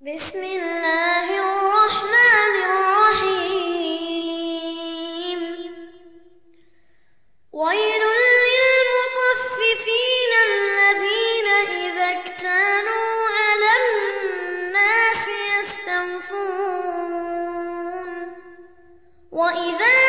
بسم الله الرحمن الرحيم. ويل للمطففين الذين إذا اكتانوا على الناس يستوفون وإذا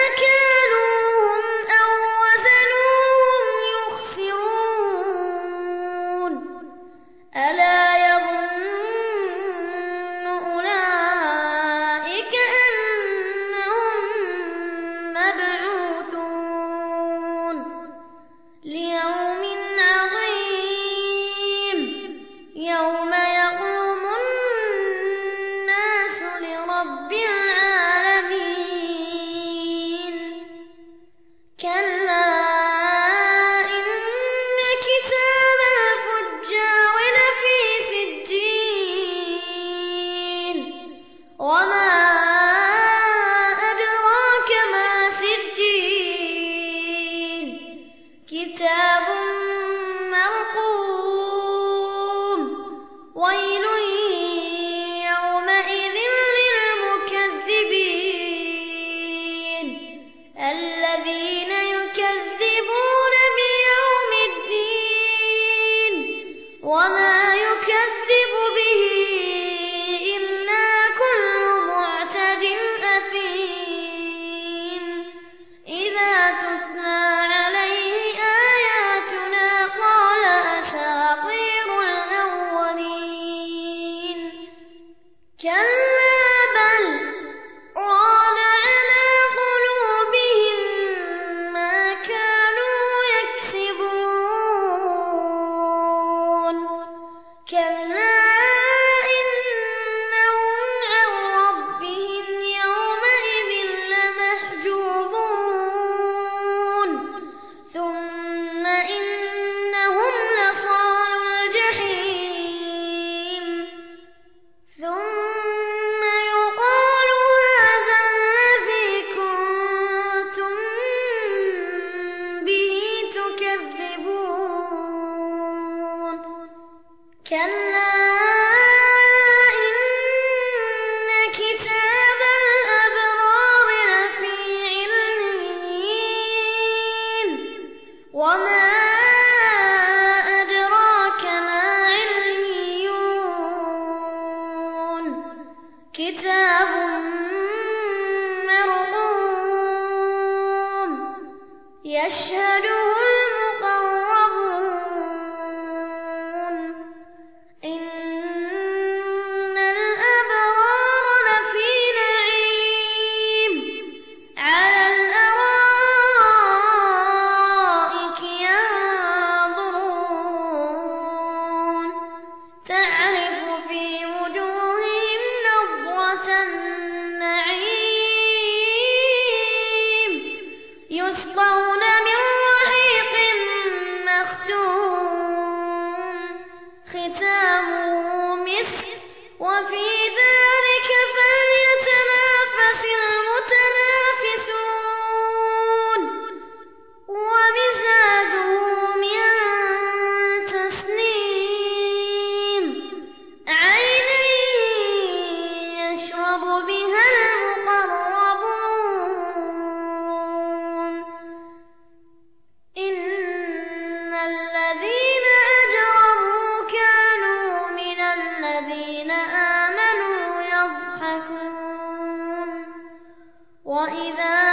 الكتاب Kill كلا إن كتاب الأبرار لفي علمين وما وإذا